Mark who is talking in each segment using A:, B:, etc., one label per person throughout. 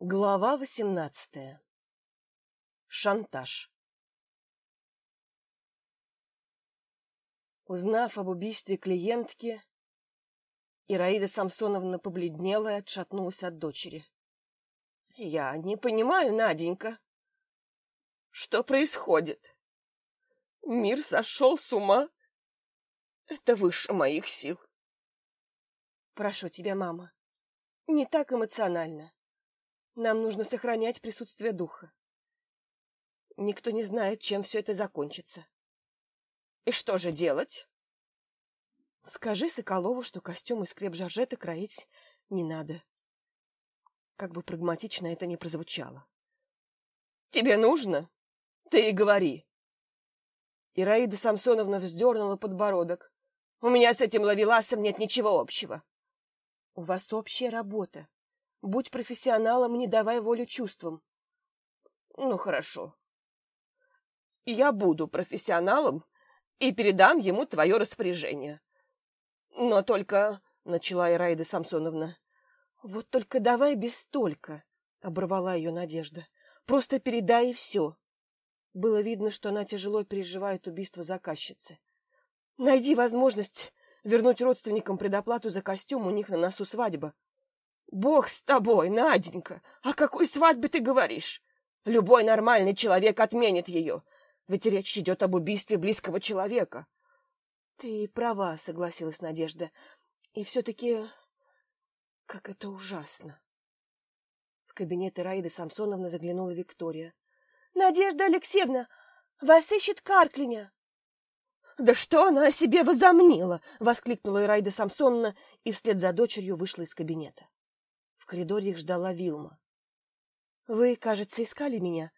A: Глава восемнадцатая. Шантаж. Узнав об убийстве клиентки, Ираида Самсоновна побледнела и отшатнулась от дочери. — Я не понимаю, Наденька. Что происходит? Мир сошел с ума? Это выше моих сил. — Прошу тебя, мама, не так эмоционально. Нам нужно сохранять присутствие духа. Никто не знает, чем все это закончится. И что же делать? Скажи Соколову, что костюм из креп-жоржета кроить не надо. Как бы прагматично это ни прозвучало. Тебе нужно? Ты и говори. Ираида Самсоновна вздернула подбородок. У меня с этим ловеласом нет ничего общего. У вас общая работа. Будь профессионалом, не давай волю чувствам. Ну, хорошо. Я буду профессионалом и передам ему твое распоряжение. Но только, — начала Ираида Самсоновна, — вот только давай без столько, — оборвала ее Надежда. Просто передай и все. Было видно, что она тяжело переживает убийство заказчицы. Найди возможность вернуть родственникам предоплату за костюм, у них на носу свадьба. Бог с тобой, Наденька! О какой свадьбе ты говоришь? Любой нормальный человек отменит ее, ведь речь идет об убийстве близкого человека. Ты права, согласилась Надежда. И все-таки... Как это ужасно. В кабинет Ираиды Самсоновны заглянула Виктория. — Надежда Алексеевна, вас ищет Карклиня. — Да что она о себе возомнила! — воскликнула Ираида Самсоновна и вслед за дочерью вышла из кабинета коридоре их ждала Вилма. Вы, кажется, искали меня,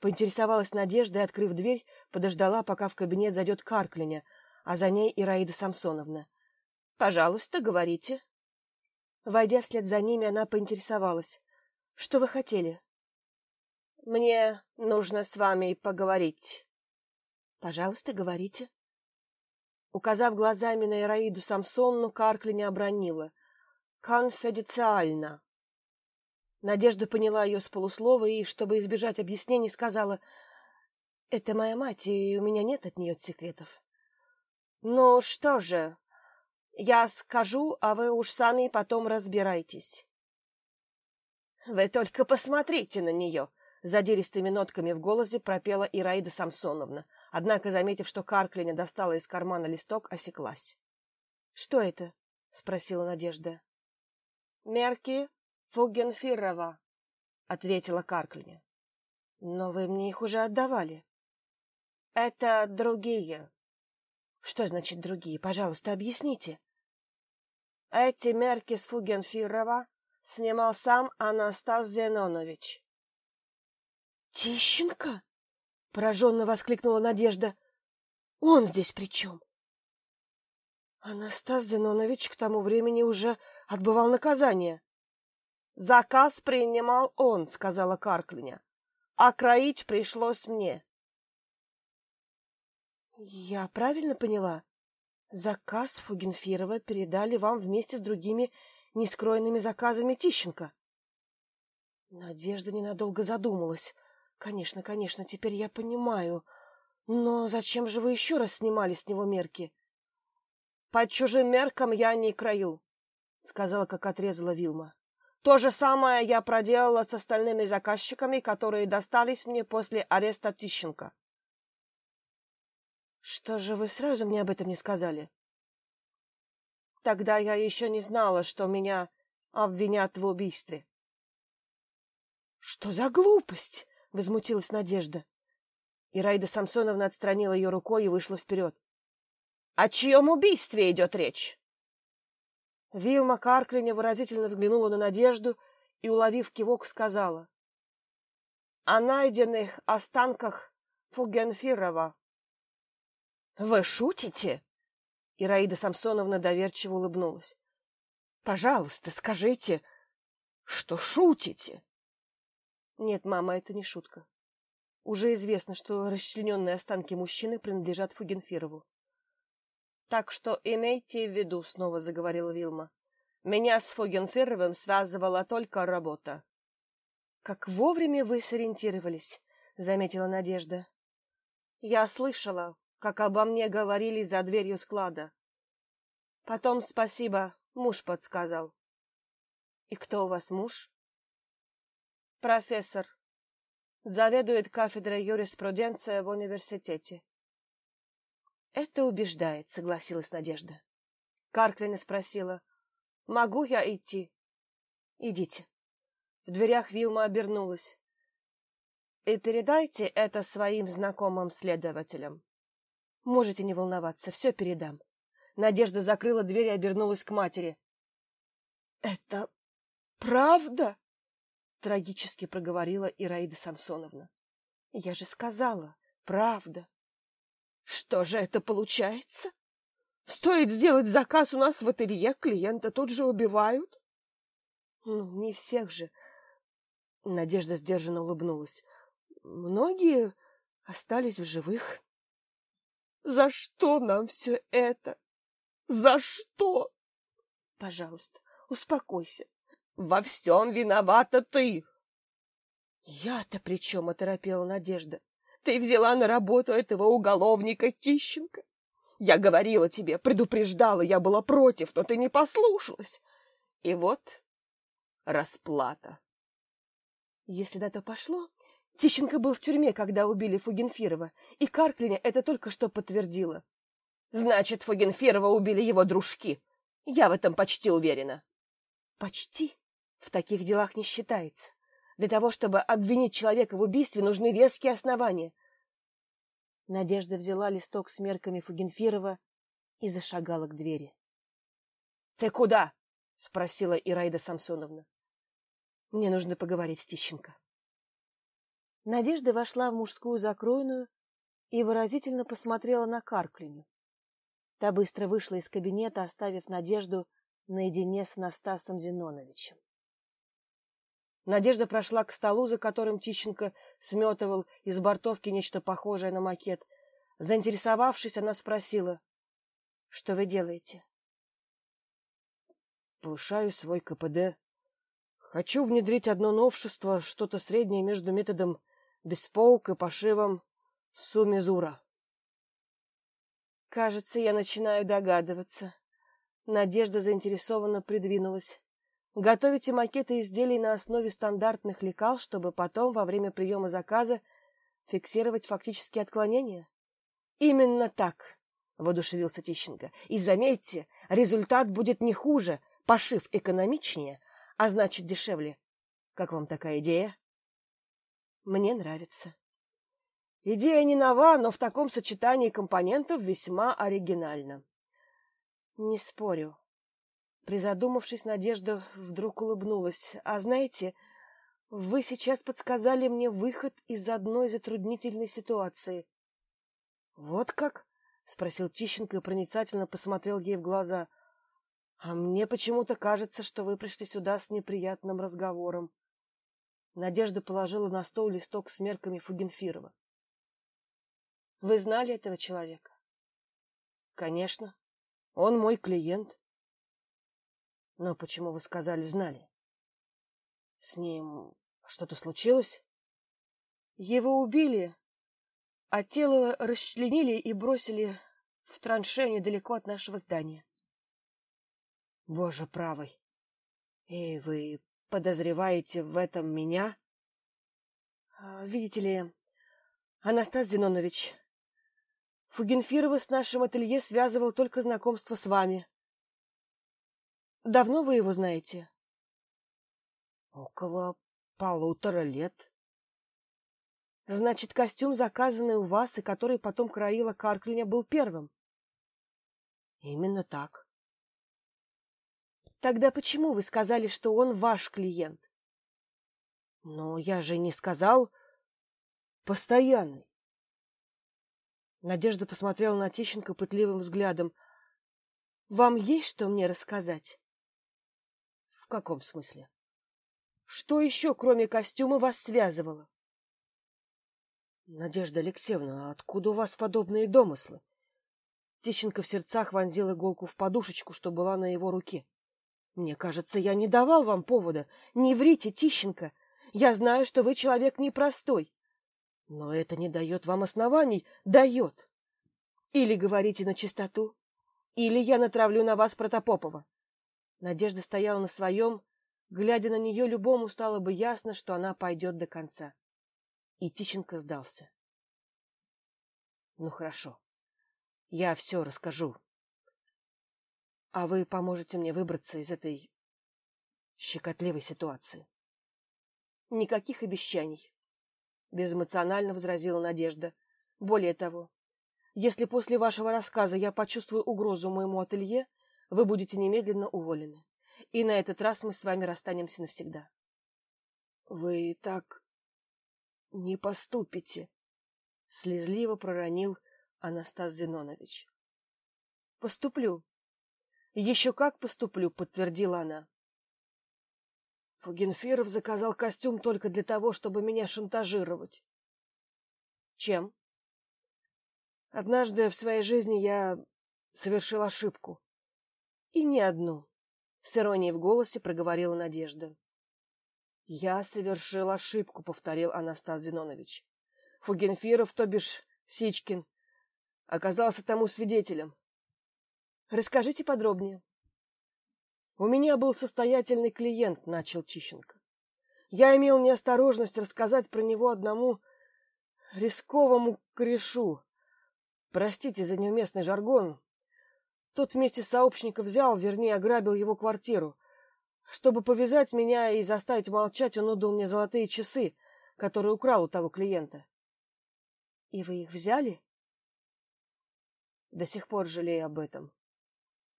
A: поинтересовалась Надежда и, открыв дверь, подождала, пока в кабинет зайдет Карклиня, а за ней Ираида Самсоновна. Пожалуйста, говорите. Войдя вслед за ними, она поинтересовалась: "Что вы хотели?" "Мне нужно с вами поговорить". "Пожалуйста, говорите". Указав глазами на Ираиду Самсонну, Карклиня обронила: "Конфиденциально". Надежда поняла ее с полуслова и, чтобы избежать объяснений, сказала, «Это моя мать, и у меня нет от нее секретов». «Ну что же, я скажу, а вы уж сами потом разбирайтесь». «Вы только посмотрите на нее!» Задиристыми нотками в голосе пропела Ираида Самсоновна, однако, заметив, что Карклиня достала из кармана листок, осеклась. «Что это?» — спросила Надежда. «Мерки Фугенфирова, ответила Карклиня. Но вы мне их уже отдавали. Это другие. Что значит другие? Пожалуйста, объясните. Эти мерки с Фугенфирова снимал сам Анастас Зенонович. Тищенко? пораженно воскликнула Надежда. Он здесь при чем? Анастас Зенонович к тому времени уже отбывал наказание. Заказ принимал он, сказала Карклиня. А кроить пришлось мне. Я правильно поняла? Заказ Фугенфирова передали вам вместе с другими нескроенными заказами Тищенко. Надежда ненадолго задумалась. Конечно, конечно, теперь я понимаю. Но зачем же вы еще раз снимали с него мерки? По чужим меркам я не крою, сказала, как отрезала Вилма. То же самое я проделала с остальными заказчиками, которые достались мне после ареста Тищенко. Что же вы сразу мне об этом не сказали? Тогда я еще не знала, что меня обвинят в убийстве. Что за глупость? возмутилась Надежда. Ираида Самсоновна отстранила ее рукой и вышла вперед. — О чьем убийстве идет речь? Вилма Карклиня выразительно взглянула на Надежду и, уловив кивок, сказала. — О найденных останках Фугенфирова. — Вы шутите? Ираида Самсоновна доверчиво улыбнулась. — Пожалуйста, скажите, что шутите? — Нет, мама, это не шутка. Уже известно, что расчлененные останки мужчины принадлежат Фугенфирову. Так что имейте в виду, снова заговорила Вилма. Меня с Фогенферовым связывала только работа. Как вовремя вы сориентировались, заметила Надежда. Я слышала, как обо мне говорили за дверью склада. Потом спасибо, муж подсказал. И кто у вас муж? Профессор. Заведует кафедрой юриспруденции в университете. Это убеждает, согласилась Надежда. Карклина спросила: "Могу я идти?" "Идите". В дверях Вилма обернулась. "И передайте это своим знакомым следователям. Можете не волноваться, все передам". Надежда закрыла дверь и обернулась к матери. "Это правда?" трагически проговорила Ираида Самсоновна. "Я же сказала, правда". Что же это получается? Стоит сделать заказ у нас в ателье, клиента тут же убивают. Ну, не всех же. Надежда сдержанно улыбнулась. Многие остались в живых. За что нам все это? За что? Пожалуйста, успокойся. Во всем виновата ты. Я-то при чем? оторопела Надежда. Ты взяла на работу этого уголовника Тищенко. Я говорила тебе, предупреждала, я была против, но ты не послушалась. И вот расплата. Если на то пошло, Тищенко был в тюрьме, когда убили Фугенфирова, и Карклиня это только что подтвердила. Значит, Фугенфирова убили его дружки. Я в этом почти уверена. Почти в таких делах не считается. Для того, чтобы обвинить человека в убийстве, нужны веские основания. Надежда взяла листок с мерками Фугенфирова и зашагала к двери. — Ты куда? — спросила Ираида Самсоновна. — Мне нужно поговорить с Тищенко. Надежда вошла в мужскую закройную и выразительно посмотрела на Карклиню. Та быстро вышла из кабинета, оставив Надежду наедине с Настасом Зиноновичем. Надежда прошла к столу, за которым Тищенко сметывал из бортовки нечто похожее на макет. Заинтересовавшись, она спросила: "Что вы делаете?" "Повышаю свой КПД. Хочу внедрить одно новшество, что-то среднее между методом беспоук и пошивом сумизура". Кажется, я начинаю догадываться. Надежда заинтересованно придвинулась. Готовите макеты изделий на основе стандартных лекал, чтобы потом во время приема заказа фиксировать фактические отклонения? Именно так, воодушевился Тищенко. И заметьте, результат будет не хуже, пошив экономичнее, а значит дешевле. Как вам такая идея? Мне нравится. Идея не нова, но в таком сочетании компонентов весьма оригинальна. Не спорю. Призадумавшись, Надежда вдруг улыбнулась. А знаете, вы сейчас подсказали мне выход из одной затруднительной ситуации. Вот как? спросил Тищенко и проницательно посмотрел ей в глаза. А мне почему-то кажется, что вы пришли сюда с неприятным разговором. Надежда положила на стол листок с мерками Фугенфирова. Вы знали этого человека? Конечно. Он мой клиент. Но почему вы сказали знали? С ним что-то случилось? Его убили, а тело расчленили и бросили в траншею недалеко от нашего здания. Боже правый. И вы подозреваете в этом меня? А, видите ли, Анастас Зинонович, Фугенфирова с нашим ателье связывал только знакомство с вами. Давно вы его знаете? Около полутора лет. Значит, костюм, заказанный у вас и который потом краила Карклиня, был первым. Именно так. Тогда почему вы сказали, что он ваш клиент? Но я же не сказал постоянный. Надежда посмотрела на Тищенко пытливым взглядом. Вам есть что мне рассказать? Каком смысле? Что еще, кроме костюма, вас связывало? Надежда Алексеевна, а откуда у вас подобные домыслы? Тищенко в сердцах вонзил иголку в подушечку, что была на его руке. Мне кажется, я не давал вам повода. Не врите, Тищенко. Я знаю, что вы человек непростой. Но это не дает вам оснований. Дает. Или говорите на чистоту, или я натравлю на вас Протопопова. Надежда стояла на своем. Глядя на нее, любому стало бы ясно, что она пойдет до конца. И Тищенко сдался. Ну, хорошо. Я все расскажу. А вы поможете мне выбраться из этой щекотливой ситуации. Никаких обещаний, безэмоционально возразила Надежда. Более того, если после вашего рассказа я почувствую угрозу моему ателье, вы будете немедленно уволены. И на этот раз мы с вами расстанемся навсегда. Вы так не поступите, слезливо проронил Анастас Зинонович. Поступлю. Еще как поступлю, подтвердила она. Фугенфиров заказал костюм только для того, чтобы меня шантажировать. Чем? Однажды в своей жизни я совершил ошибку. И не одну. С иронией в голосе проговорила Надежда. Я совершил ошибку, повторил Анастас Зинонович. Фугенфиров, то бишь Сичкин, оказался тому свидетелем. Расскажите подробнее. У меня был состоятельный клиент, начал Чищенко. Я имел неосторожность рассказать про него одному рисковому корешу. Простите за неуместный жаргон. Тот вместе с сообщником взял, вернее, ограбил его квартиру. Чтобы повязать меня и заставить молчать, он отдал мне золотые часы, которые украл у того клиента. — И вы их взяли? До сих пор жалею об этом.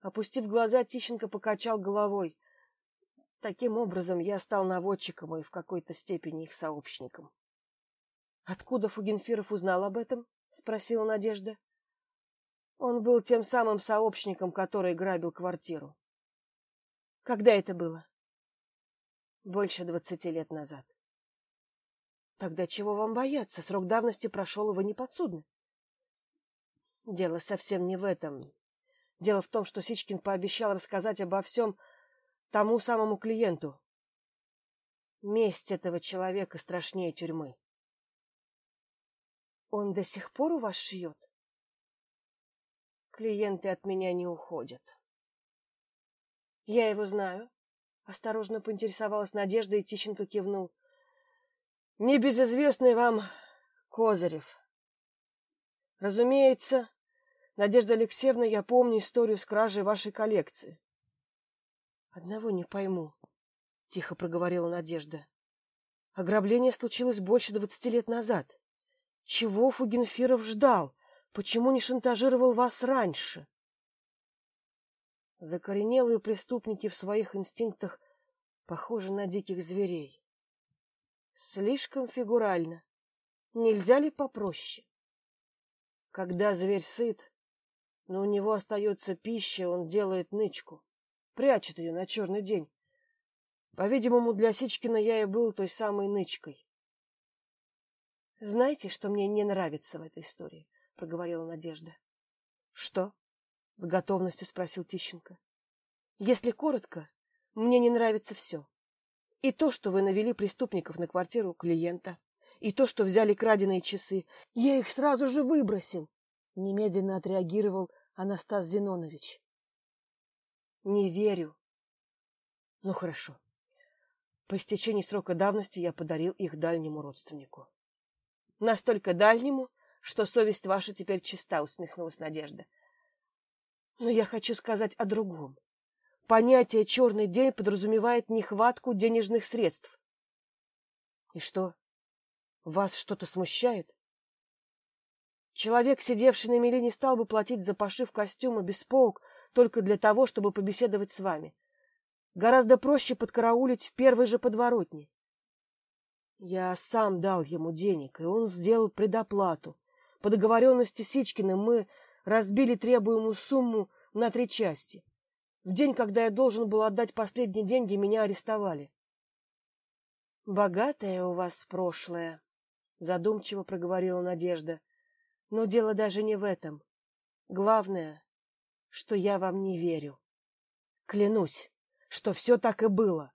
A: Опустив глаза, Тищенко покачал головой. Таким образом, я стал наводчиком и в какой-то степени их сообщником. — Откуда Фугенфиров узнал об этом? — спросила Надежда. — Он был тем самым сообщником, который грабил квартиру. — Когда это было? — Больше двадцати лет назад. — Тогда чего вам бояться? Срок давности прошел, и вы не подсудны. — Дело совсем не в этом. Дело в том, что Сичкин пообещал рассказать обо всем тому самому клиенту. Месть этого человека страшнее тюрьмы. Он до сих пор у вас шьет? Клиенты от меня не уходят. Я его знаю. Осторожно поинтересовалась Надежда, и Тищенко кивнул. Небезызвестный вам Козырев. Разумеется, Надежда Алексеевна, я помню историю с кражей вашей коллекции. Одного не пойму, тихо проговорила Надежда. Ограбление случилось больше двадцати лет назад. Чего Фугенфиров ждал? Почему не шантажировал вас раньше? Закоренелые преступники в своих инстинктах похожи на диких зверей. Слишком фигурально. Нельзя ли попроще? Когда зверь сыт, но у него остается пища, он делает нычку, прячет ее на черный день. По-видимому, для Сичкина я и был той самой нычкой. — Знаете, что мне не нравится в этой истории? — проговорила Надежда. — Что? — с готовностью спросил Тищенко. — Если коротко, мне не нравится все. И то, что вы навели преступников на квартиру клиента, и то, что взяли краденые часы. Я их сразу же выбросил. Немедленно отреагировал Анастас Зинонович. Не верю. Ну хорошо. По истечении срока давности я подарил их дальнему родственнику. Настолько дальнему, что совесть ваша теперь чиста, усмехнулась Надежда. Но я хочу сказать о другом. Понятие «черный день» подразумевает нехватку денежных средств. И что? Вас что-то смущает? Человек, сидевший на мели, не стал бы платить за пошив костюма без полк только для того, чтобы побеседовать с вами. Гораздо проще подкараулить в первой же подворотне. Я сам дал ему денег, и он сделал предоплату. По договоренности с Сичкиным мы разбили требуемую сумму на три части. В день, когда я должен был отдать последние деньги, меня арестовали. — Богатое у вас прошлое, — задумчиво проговорила Надежда. Но дело даже не в этом. Главное, что я вам не верю. Клянусь, что все так и было.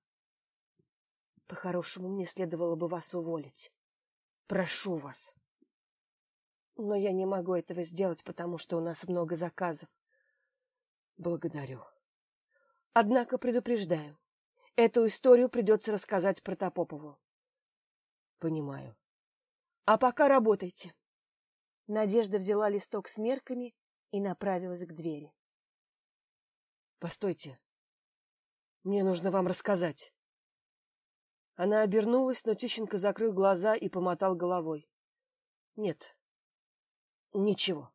A: По-хорошему, мне следовало бы вас уволить. Прошу вас. Но я не могу этого сделать, потому что у нас много заказов. Благодарю. Однако предупреждаю, эту историю придется рассказать Протопопову. Понимаю. А пока работайте. Надежда взяла листок с мерками и направилась к двери. Постойте. Мне нужно вам рассказать. Она обернулась, но Тищенко закрыл глаза и помотал головой. Нет. Ничего.